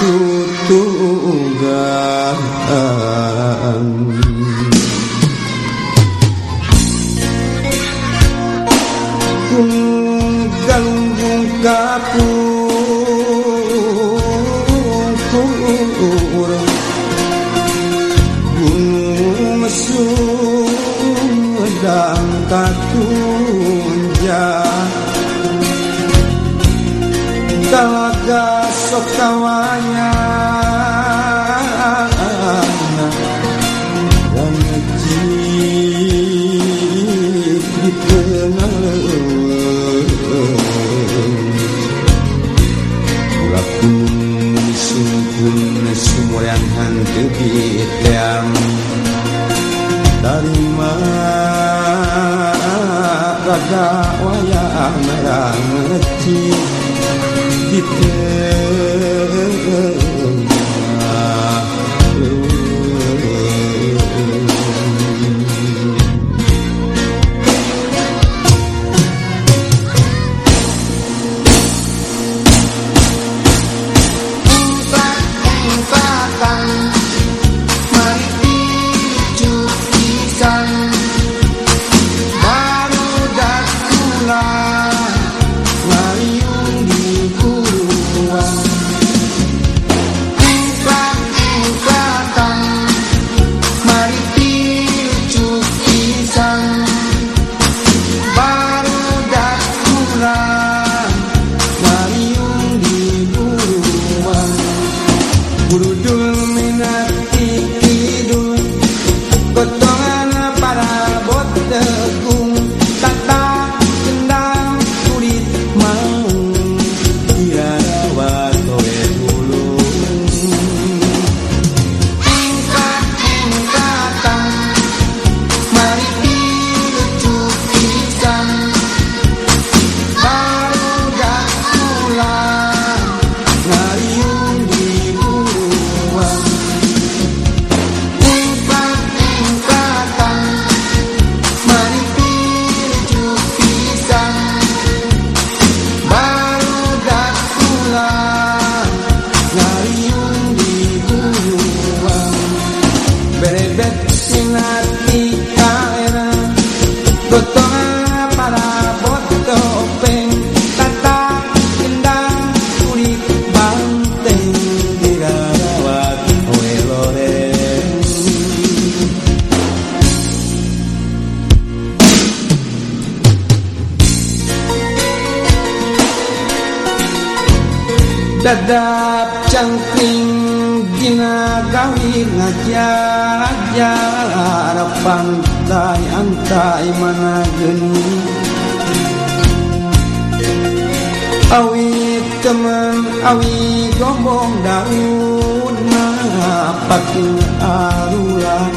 tutugan galunggung kapur gunung mesudang katunja talaga esok tawanya Langit dikenal Lakun sungkun sumurang hang tebitam Dari raga wayang merang ngerti kita Dadap cangkring dina gawi ngajar pantai antai mana geni Awi temen awi gombong daun Napakin arulan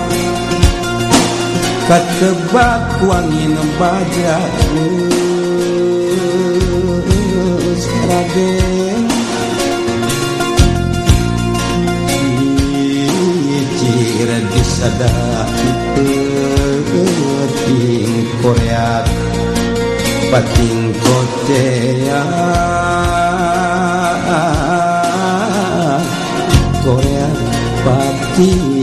Katebak wangin bajak Raden gratis ada Ting koreat Pating kotea Koreat pating